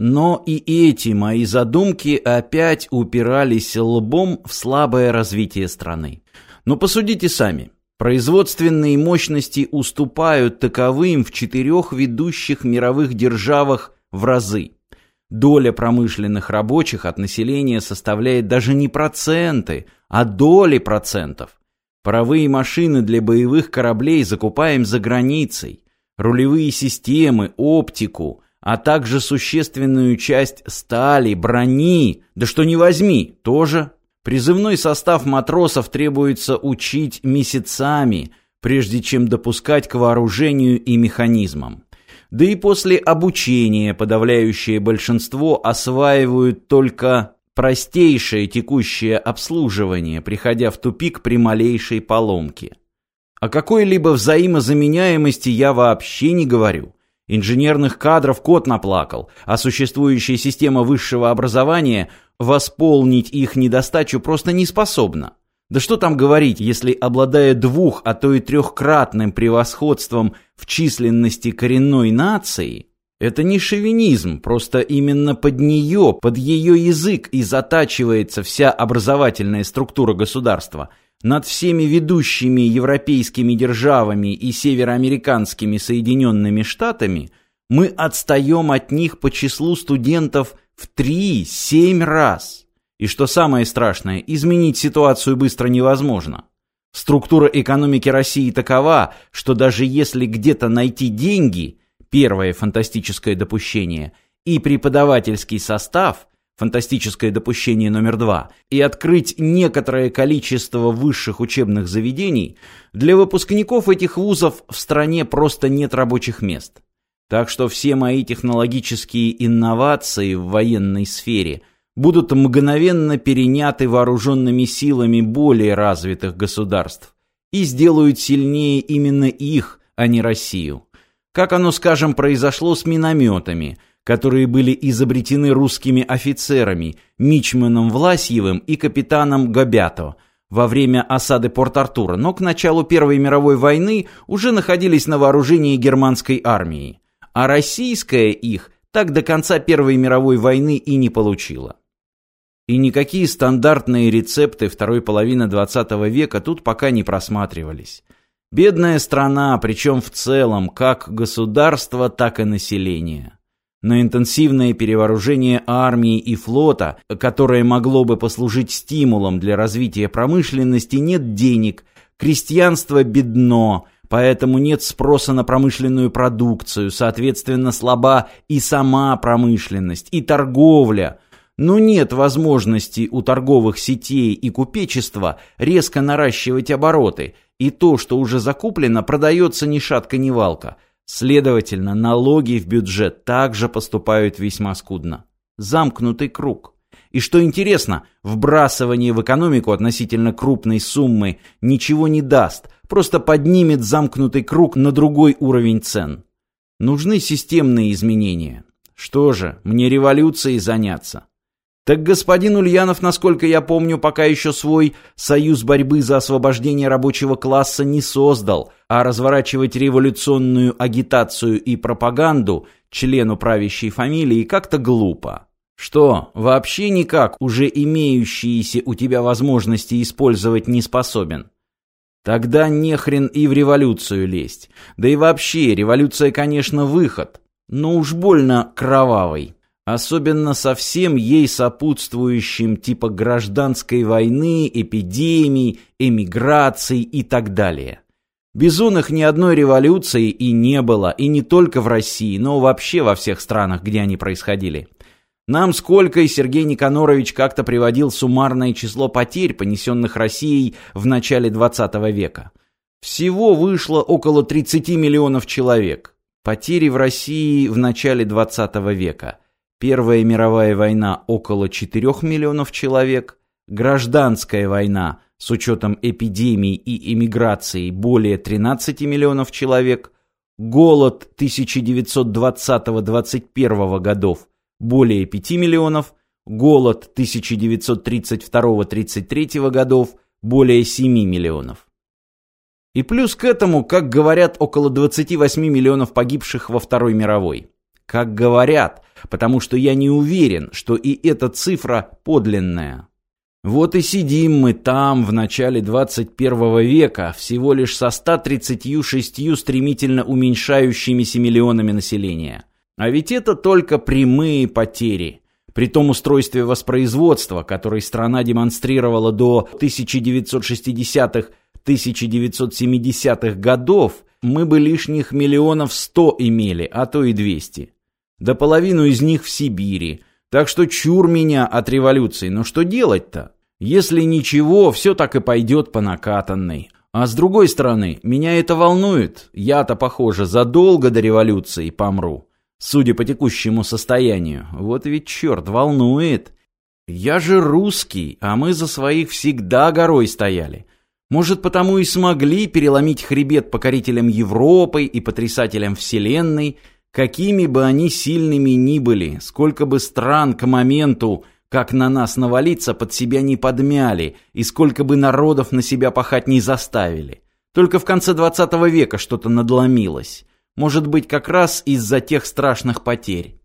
Но и эти мои задумки опять упирались лбом в слабое развитие страны. Но посудите сами. Производственные мощности уступают таковым в четырех ведущих мировых державах в разы. Доля промышленных рабочих от населения составляет даже не проценты, а доли процентов. Паровые машины для боевых кораблей закупаем за границей. Рулевые системы, оптику, а также существенную часть стали, брони, да что не возьми, тоже Призывной состав матросов требуется учить месяцами, прежде чем допускать к вооружению и механизмам. Да и после обучения подавляющее большинство осваивают только простейшее текущее обслуживание, приходя в тупик при малейшей поломке. О какой-либо взаимозаменяемости я вообще не говорю. Инженерных кадров кот наплакал, а существующая система высшего образования восполнить их недостачу просто не способна. Да что там говорить, если обладая двух, а то и трехкратным превосходством в численности коренной нации, это не шовинизм, просто именно под нее, под ее язык и затачивается вся образовательная структура государства – над всеми ведущими европейскими державами и североамериканскими Соединенными Штатами мы отстаем от них по числу студентов в 3-7 раз. И что самое страшное, изменить ситуацию быстро невозможно. Структура экономики России такова, что даже если где-то найти деньги, первое фантастическое допущение, и преподавательский состав, фантастическое допущение номер два, и открыть некоторое количество высших учебных заведений, для выпускников этих вузов в стране просто нет рабочих мест. Так что все мои технологические инновации в военной сфере будут мгновенно переняты вооруженными силами более развитых государств и сделают сильнее именно их, а не Россию. Как оно, скажем, произошло с минометами – которые были изобретены русскими офицерами Мичманом Власьевым и капитаном Гобято во время осады Порт-Артура, но к началу Первой мировой войны уже находились на вооружении германской армии, а российская их так до конца Первой мировой войны и не получила. И никакие стандартные рецепты второй половины XX века тут пока не просматривались. Бедная страна, причем в целом, как государство, так и население. На интенсивное перевооружение армии и флота, которое могло бы послужить стимулом для развития промышленности, нет денег, крестьянство бедно, поэтому нет спроса на промышленную продукцию, соответственно слаба и сама промышленность, и торговля. Но нет возможности у торговых сетей и купечества резко наращивать обороты, и то, что уже закуплено, продается ни шатка ни валка – Следовательно, налоги в бюджет также поступают весьма скудно. Замкнутый круг. И что интересно, вбрасывание в экономику относительно крупной суммы ничего не даст, просто поднимет замкнутый круг на другой уровень цен. Нужны системные изменения. Что же, мне революцией заняться? Так господин Ульянов, насколько я помню, пока еще свой союз борьбы за освобождение рабочего класса не создал, а разворачивать революционную агитацию и пропаганду члену правящей фамилии как-то глупо. Что, вообще никак уже имеющиеся у тебя возможности использовать не способен? Тогда нехрен и в революцию лезть. Да и вообще, революция, конечно, выход, но уж больно кровавый особенно со всем ей сопутствующим типа гражданской войны, эпидемий, эмиграций и так далее. Без их ни одной революции и не было, и не только в России, но вообще во всех странах, где они происходили. Нам сколько и Сергей Никанорович как-то приводил суммарное число потерь, понесенных Россией в начале 20 века. Всего вышло около 30 миллионов человек. Потери в России в начале 20 века – Первая мировая война около 4 миллионов человек, гражданская война с учетом эпидемий и эмиграции более 13 миллионов человек, голод 1920-21 годов более 5 миллионов, голод 1932-33 годов более 7 миллионов. И плюс к этому, как говорят, около 28 миллионов погибших во Второй мировой. Как говорят – потому что я не уверен, что и эта цифра подлинная. Вот и сидим мы там в начале 21 века, всего лишь со 136 стремительно уменьшающимися миллионами населения. А ведь это только прямые потери. При том устройстве воспроизводства, которое страна демонстрировала до 1960-1970-х годов, мы бы лишних миллионов сто имели, а то и 200. Да половину из них в Сибири – так что чур меня от революции, но что делать-то? Если ничего, все так и пойдет по накатанной. А с другой стороны, меня это волнует. Я-то, похоже, задолго до революции помру. Судя по текущему состоянию. Вот ведь черт, волнует. Я же русский, а мы за своих всегда горой стояли. Может, потому и смогли переломить хребет покорителям Европы и потрясателям Вселенной – Какими бы они сильными ни были, сколько бы стран к моменту, как на нас навалиться, под себя не подмяли, и сколько бы народов на себя пахать не заставили. Только в конце 20 века что-то надломилось. Может быть, как раз из-за тех страшных потерь.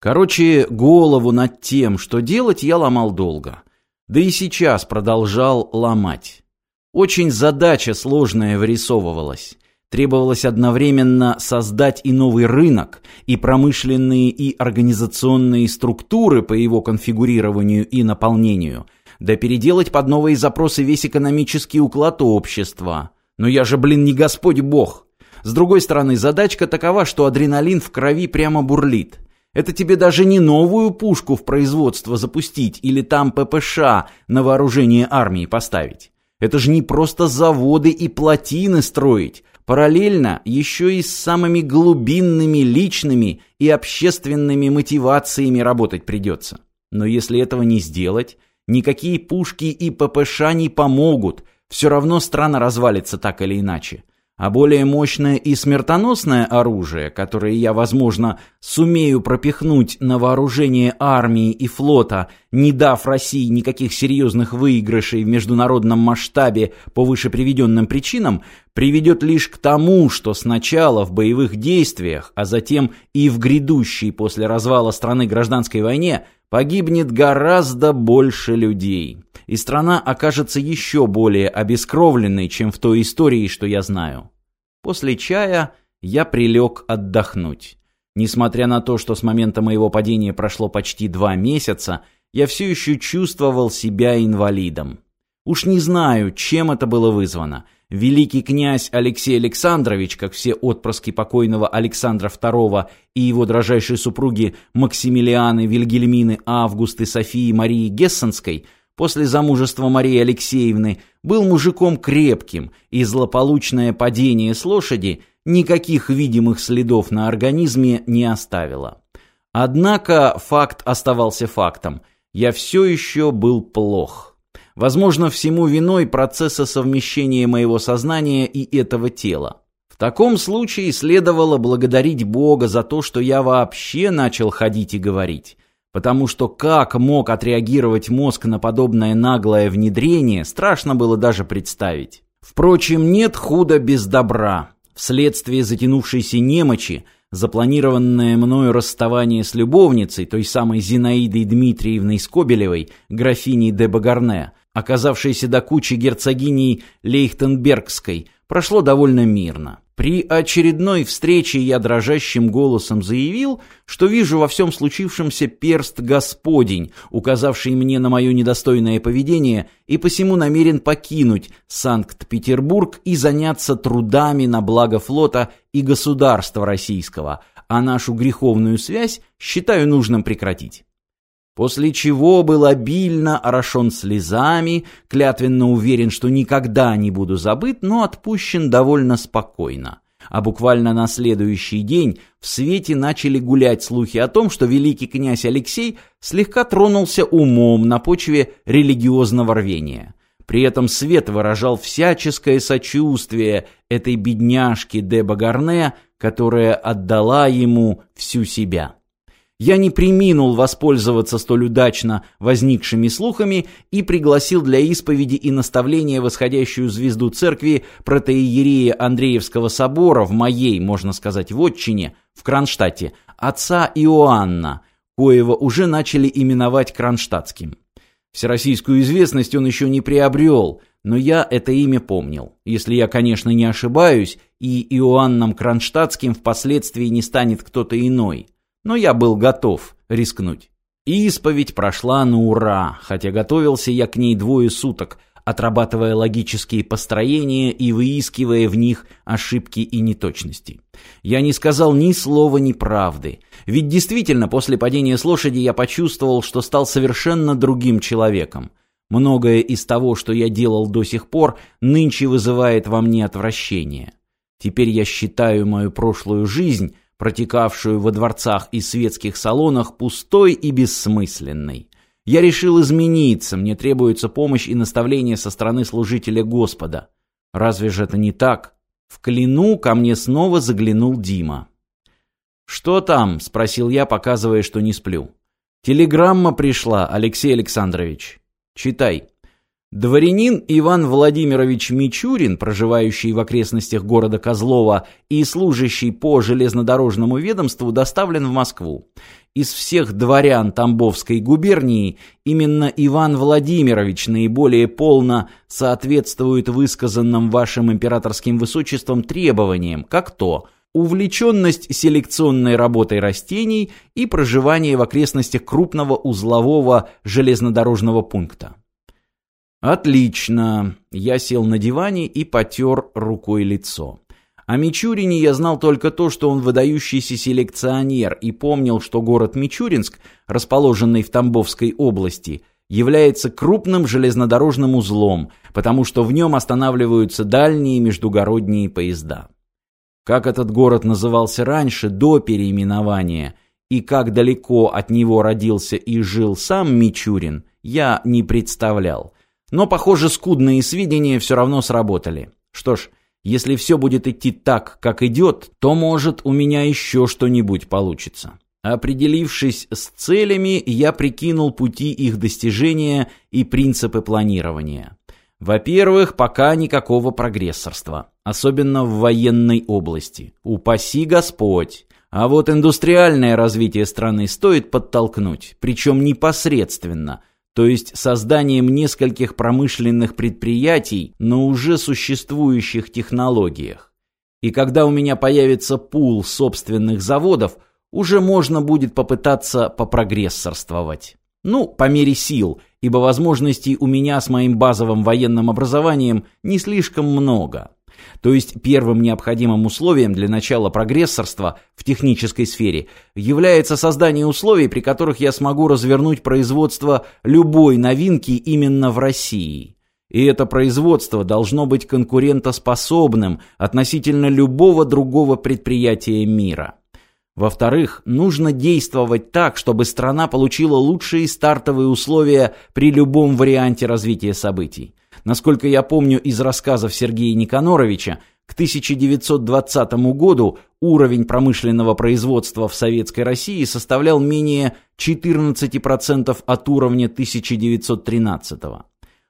Короче, голову над тем, что делать, я ломал долго. Да и сейчас продолжал ломать. Очень задача сложная вырисовывалась. Требовалось одновременно создать и новый рынок, и промышленные и организационные структуры по его конфигурированию и наполнению, да переделать под новые запросы весь экономический уклад общества. Но я же, блин, не Господь Бог. С другой стороны, задачка такова, что адреналин в крови прямо бурлит. Это тебе даже не новую пушку в производство запустить или там ППШ на вооружение армии поставить. Это же не просто заводы и плотины строить, Параллельно еще и с самыми глубинными личными и общественными мотивациями работать придется. Но если этого не сделать, никакие пушки и ППШ не помогут, все равно страна развалится так или иначе а более мощное и смертоносное оружие, которое я, возможно, сумею пропихнуть на вооружение армии и флота, не дав России никаких серьезных выигрышей в международном масштабе по вышеприведенным причинам, приведет лишь к тому, что сначала в боевых действиях, а затем и в грядущей после развала страны гражданской войне погибнет гораздо больше людей и страна окажется еще более обескровленной, чем в той истории, что я знаю. После чая я прилег отдохнуть. Несмотря на то, что с момента моего падения прошло почти два месяца, я все еще чувствовал себя инвалидом. Уж не знаю, чем это было вызвано. Великий князь Алексей Александрович, как все отпрыски покойного Александра II и его дрожайшие супруги Максимилианы, Вильгельмины, Августы, Софии, Марии Гессенской – после замужества Марии Алексеевны был мужиком крепким, и злополучное падение с лошади никаких видимых следов на организме не оставило. Однако факт оставался фактом. Я все еще был плох. Возможно, всему виной процесса совмещения моего сознания и этого тела. В таком случае следовало благодарить Бога за то, что я вообще начал ходить и говорить. Потому что как мог отреагировать мозг на подобное наглое внедрение, страшно было даже представить. Впрочем, нет худа без добра. Вследствие затянувшейся немочи, запланированное мною расставание с любовницей, той самой Зинаидой Дмитриевной Скобелевой, графиней де Багарне, оказавшейся до кучи герцогиней Лейхтенбергской, прошло довольно мирно. При очередной встрече я дрожащим голосом заявил, что вижу во всем случившемся перст Господень, указавший мне на мое недостойное поведение, и посему намерен покинуть Санкт-Петербург и заняться трудами на благо флота и государства российского, а нашу греховную связь считаю нужным прекратить. После чего был обильно орошен слезами, клятвенно уверен, что никогда не буду забыт, но отпущен довольно спокойно. А буквально на следующий день в свете начали гулять слухи о том, что великий князь Алексей слегка тронулся умом на почве религиозного рвения. При этом свет выражал всяческое сочувствие этой бедняжке де Багарне, которая отдала ему всю себя. Я не приминул воспользоваться столь удачно возникшими слухами и пригласил для исповеди и наставления восходящую звезду церкви протеерея Андреевского собора в моей, можно сказать, вотчине, в Кронштадте, отца Иоанна, коего уже начали именовать Кронштадтским. Всероссийскую известность он еще не приобрел, но я это имя помнил. Если я, конечно, не ошибаюсь, и Иоанном Кронштадтским впоследствии не станет кто-то иной. Но я был готов рискнуть. Исповедь прошла на ура, хотя готовился я к ней двое суток, отрабатывая логические построения и выискивая в них ошибки и неточности. Я не сказал ни слова неправды, ведь действительно после падения с лошади я почувствовал, что стал совершенно другим человеком. Многое из того, что я делал до сих пор, нынче вызывает во мне отвращение. Теперь я считаю мою прошлую жизнь протекавшую во дворцах и светских салонах, пустой и бессмысленной. Я решил измениться, мне требуется помощь и наставление со стороны служителя Господа. Разве же это не так? В клину ко мне снова заглянул Дима. «Что там?» – спросил я, показывая, что не сплю. «Телеграмма пришла, Алексей Александрович. Читай». Дворянин Иван Владимирович Мичурин, проживающий в окрестностях города Козлова и служащий по железнодорожному ведомству, доставлен в Москву. Из всех дворян Тамбовской губернии именно Иван Владимирович наиболее полно соответствует высказанным вашим императорским высочеством требованиям, как то увлеченность селекционной работой растений и проживание в окрестностях крупного узлового железнодорожного пункта. Отлично. Я сел на диване и потер рукой лицо. О Мичурине я знал только то, что он выдающийся селекционер и помнил, что город Мичуринск, расположенный в Тамбовской области, является крупным железнодорожным узлом, потому что в нем останавливаются дальние междугородние поезда. Как этот город назывался раньше, до переименования, и как далеко от него родился и жил сам Мичурин, я не представлял. Но, похоже, скудные сведения все равно сработали. Что ж, если все будет идти так, как идет, то, может, у меня еще что-нибудь получится. Определившись с целями, я прикинул пути их достижения и принципы планирования. Во-первых, пока никакого прогрессорства, особенно в военной области. Упаси Господь! А вот индустриальное развитие страны стоит подтолкнуть, причем непосредственно – то есть созданием нескольких промышленных предприятий на уже существующих технологиях. И когда у меня появится пул собственных заводов, уже можно будет попытаться попрогрессорствовать. Ну, по мере сил, ибо возможностей у меня с моим базовым военным образованием не слишком много. То есть первым необходимым условием для начала прогрессорства в технической сфере является создание условий, при которых я смогу развернуть производство любой новинки именно в России. И это производство должно быть конкурентоспособным относительно любого другого предприятия мира. Во-вторых, нужно действовать так, чтобы страна получила лучшие стартовые условия при любом варианте развития событий. Насколько я помню из рассказов Сергея Никаноровича, к 1920 году уровень промышленного производства в Советской России составлял менее 14% от уровня 1913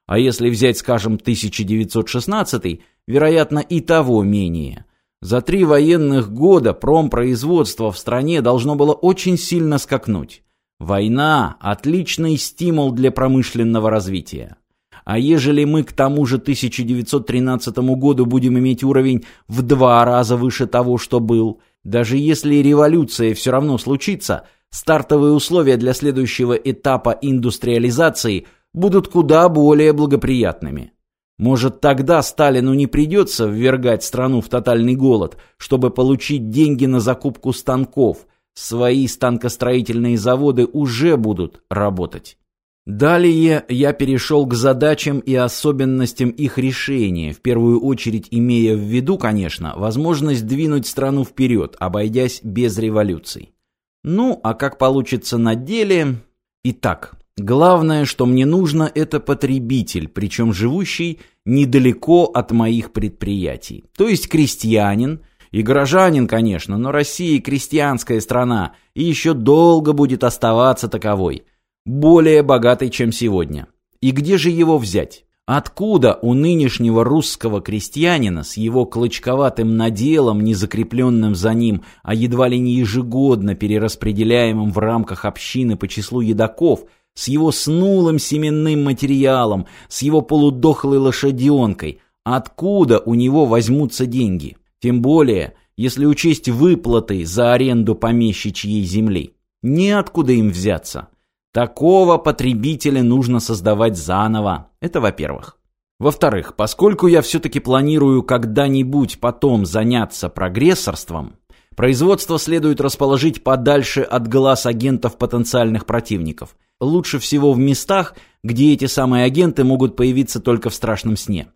А если взять, скажем, 1916, вероятно, и того менее. За три военных года промпроизводство в стране должно было очень сильно скакнуть. Война – отличный стимул для промышленного развития. А ежели мы к тому же 1913 году будем иметь уровень в два раза выше того, что был, даже если революция все равно случится, стартовые условия для следующего этапа индустриализации будут куда более благоприятными. Может, тогда Сталину не придется ввергать страну в тотальный голод, чтобы получить деньги на закупку станков. Свои станкостроительные заводы уже будут работать. Далее я перешел к задачам и особенностям их решения, в первую очередь имея в виду, конечно, возможность двинуть страну вперед, обойдясь без революций. Ну, а как получится на деле... Итак, главное, что мне нужно, это потребитель, причем живущий недалеко от моих предприятий. То есть крестьянин, и горожанин, конечно, но Россия крестьянская страна, и еще долго будет оставаться таковой – более богатый, чем сегодня. И где же его взять? Откуда у нынешнего русского крестьянина с его клочковатым наделом, не закрепленным за ним, а едва ли не ежегодно перераспределяемым в рамках общины по числу едоков, с его снулым семенным материалом, с его полудохлой лошаденкой, откуда у него возьмутся деньги? Тем более, если учесть выплаты за аренду помещичьей земли. Неоткуда им взяться. Такого потребителя нужно создавать заново. Это во-первых. Во-вторых, поскольку я все-таки планирую когда-нибудь потом заняться прогрессорством, производство следует расположить подальше от глаз агентов потенциальных противников. Лучше всего в местах, где эти самые агенты могут появиться только в страшном сне.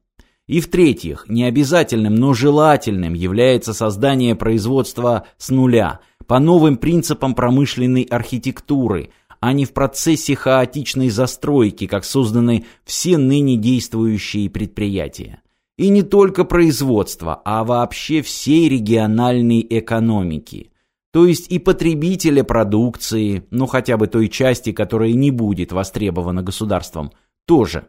И в-третьих, необязательным, но желательным является создание производства с нуля, по новым принципам промышленной архитектуры – а не в процессе хаотичной застройки, как созданы все ныне действующие предприятия. И не только производство, а вообще всей региональной экономики. То есть и потребителя продукции, ну хотя бы той части, которая не будет востребована государством, тоже.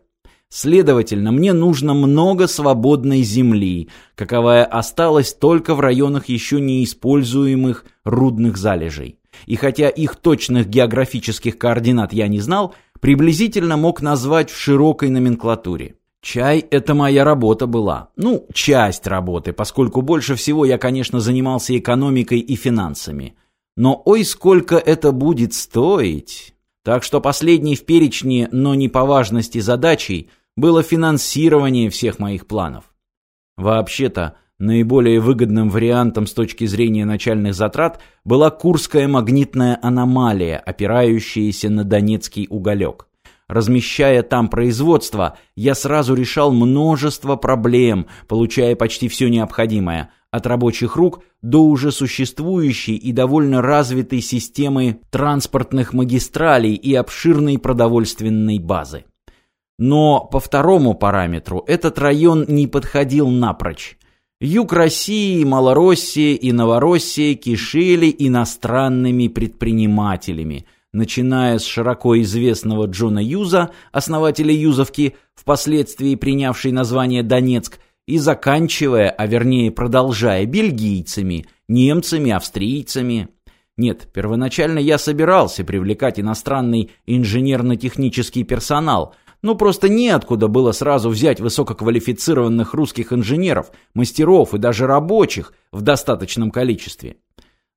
Следовательно, мне нужно много свободной земли, каковая осталась только в районах еще неиспользуемых рудных залежей и хотя их точных географических координат я не знал, приблизительно мог назвать в широкой номенклатуре. Чай – это моя работа была. Ну, часть работы, поскольку больше всего я, конечно, занимался экономикой и финансами. Но ой, сколько это будет стоить! Так что последней в перечне, но не по важности задачей, было финансирование всех моих планов. Вообще-то, Наиболее выгодным вариантом с точки зрения начальных затрат была Курская магнитная аномалия, опирающаяся на Донецкий уголек. Размещая там производство, я сразу решал множество проблем, получая почти все необходимое, от рабочих рук до уже существующей и довольно развитой системы транспортных магистралей и обширной продовольственной базы. Но по второму параметру этот район не подходил напрочь. Юг России, Малороссия и Новороссия кишели иностранными предпринимателями, начиная с широко известного Джона Юза, основателя Юзовки, впоследствии принявшей название Донецк, и заканчивая, а вернее продолжая, бельгийцами, немцами, австрийцами. Нет, первоначально я собирался привлекать иностранный инженерно-технический персонал – ну просто неоткуда было сразу взять высококвалифицированных русских инженеров, мастеров и даже рабочих в достаточном количестве.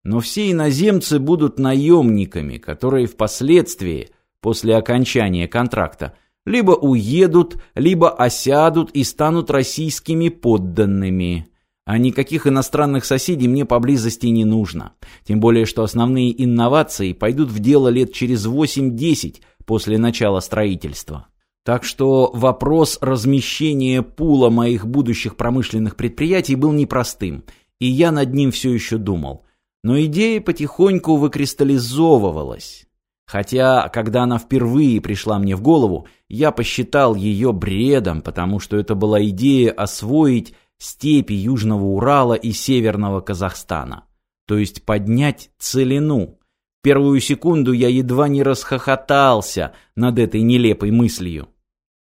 Но все иноземцы будут наемниками, которые впоследствии, после окончания контракта, либо уедут, либо осядут и станут российскими подданными. А никаких иностранных соседей мне поблизости не нужно. Тем более, что основные инновации пойдут в дело лет через 8-10 после начала строительства. Так что вопрос размещения пула моих будущих промышленных предприятий был непростым, и я над ним все еще думал. Но идея потихоньку выкристаллизовывалась. Хотя, когда она впервые пришла мне в голову, я посчитал ее бредом, потому что это была идея освоить степи Южного Урала и Северного Казахстана. То есть поднять целину. Первую секунду я едва не расхохотался над этой нелепой мыслью.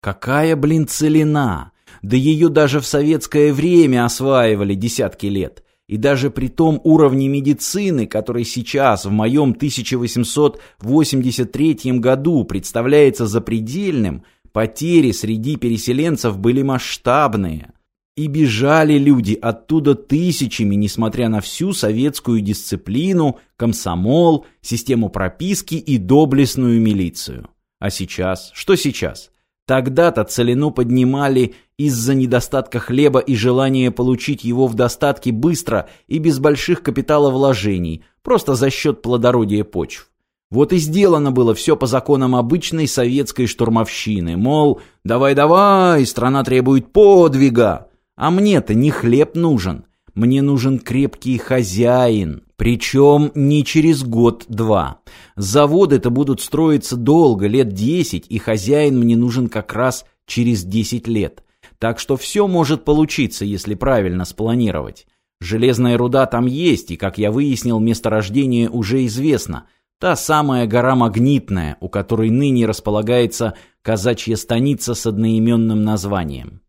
Какая, блин, целина! Да ее даже в советское время осваивали десятки лет. И даже при том уровне медицины, который сейчас, в моем 1883 году, представляется запредельным, потери среди переселенцев были масштабные. И бежали люди оттуда тысячами, несмотря на всю советскую дисциплину, комсомол, систему прописки и доблестную милицию. А сейчас? Что сейчас? Тогда-то целину поднимали из-за недостатка хлеба и желания получить его в достатке быстро и без больших капиталовложений, просто за счет плодородия почв. Вот и сделано было все по законам обычной советской штурмовщины, мол, давай-давай, страна требует подвига. А мне-то не хлеб нужен. Мне нужен крепкий хозяин, причем не через год-два. Заводы-то будут строиться долго, лет десять, и хозяин мне нужен как раз через десять лет. Так что все может получиться, если правильно спланировать. Железная руда там есть, и, как я выяснил, месторождение уже известно. Та самая гора Магнитная, у которой ныне располагается казачья станица с одноименным названием.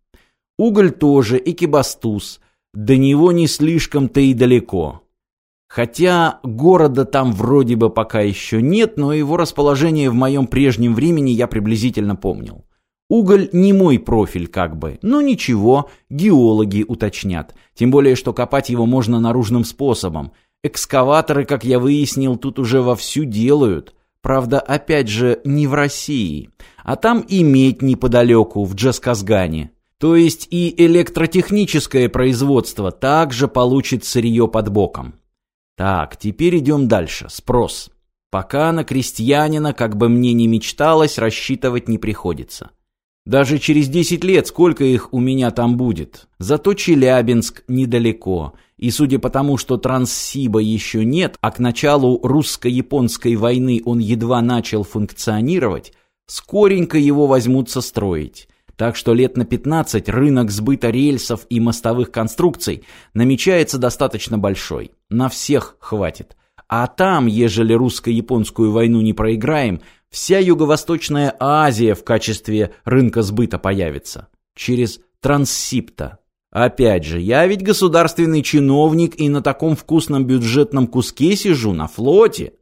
Уголь тоже, Экибастуз, до него не слишком-то и далеко. Хотя города там вроде бы пока еще нет, но его расположение в моем прежнем времени я приблизительно помнил. Уголь не мой профиль как бы, но ничего, геологи уточнят. Тем более, что копать его можно наружным способом. Экскаваторы, как я выяснил, тут уже вовсю делают. Правда, опять же, не в России. А там и медь неподалеку, в Джасказгане. То есть и электротехническое производство также получит сырье под боком. Так, теперь идем дальше. Спрос. Пока на крестьянина, как бы мне ни мечталось, рассчитывать не приходится. Даже через 10 лет сколько их у меня там будет. Зато Челябинск недалеко. И судя по тому, что Транссиба еще нет, а к началу русско-японской войны он едва начал функционировать, скоренько его возьмутся строить. Так что лет на 15 рынок сбыта рельсов и мостовых конструкций намечается достаточно большой. На всех хватит. А там, ежели русско-японскую войну не проиграем, вся Юго-Восточная Азия в качестве рынка сбыта появится. Через Транссипта. Опять же, я ведь государственный чиновник и на таком вкусном бюджетном куске сижу, на флоте.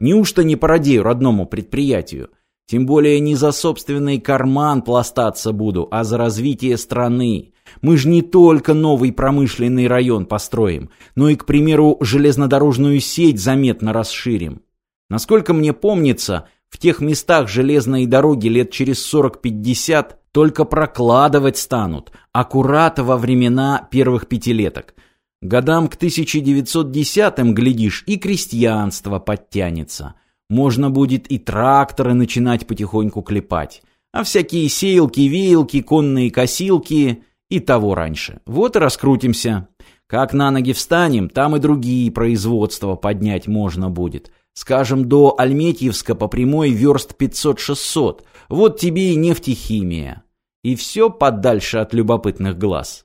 Неужто не породею родному предприятию? Тем более не за собственный карман пластаться буду, а за развитие страны. Мы же не только новый промышленный район построим, но и, к примеру, железнодорожную сеть заметно расширим. Насколько мне помнится, в тех местах железные дороги лет через 40-50 только прокладывать станут, аккурат во времена первых пятилеток. Годам к 1910-м, глядишь, и крестьянство подтянется. Можно будет и тракторы начинать потихоньку клепать. А всякие сеялки, веялки, конные косилки и того раньше. Вот и раскрутимся. Как на ноги встанем, там и другие производства поднять можно будет. Скажем, до Альметьевска по прямой верст 500-600. Вот тебе и нефтехимия. И все подальше от любопытных глаз.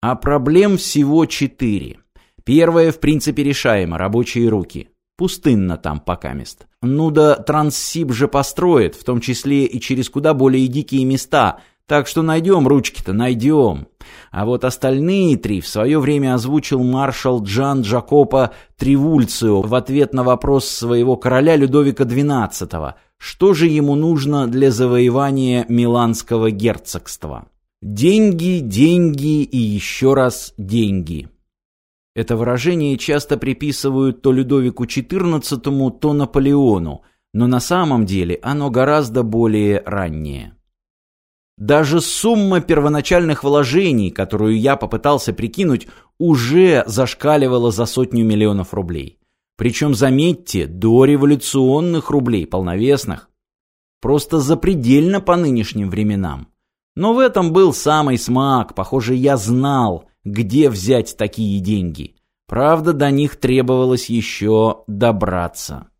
А проблем всего четыре. Первое, в принципе, решаемо – рабочие руки. Пустынно там пока мест. Ну да Транссиб же построит, в том числе и через куда более дикие места, так что найдем ручки-то, найдем. А вот остальные три в свое время озвучил маршал Джан Джакопо Тривульцио в ответ на вопрос своего короля Людовика XII, что же ему нужно для завоевания Миланского герцогства. Деньги, деньги и еще раз деньги. Это выражение часто приписывают то Людовику XIV, то Наполеону, но на самом деле оно гораздо более раннее. Даже сумма первоначальных вложений, которую я попытался прикинуть, уже зашкаливала за сотню миллионов рублей. Причем, заметьте, до революционных рублей, полновесных. Просто запредельно по нынешним временам. Но в этом был самый смак. Похоже, я знал, где взять такие деньги. Правда, до них требовалось еще добраться.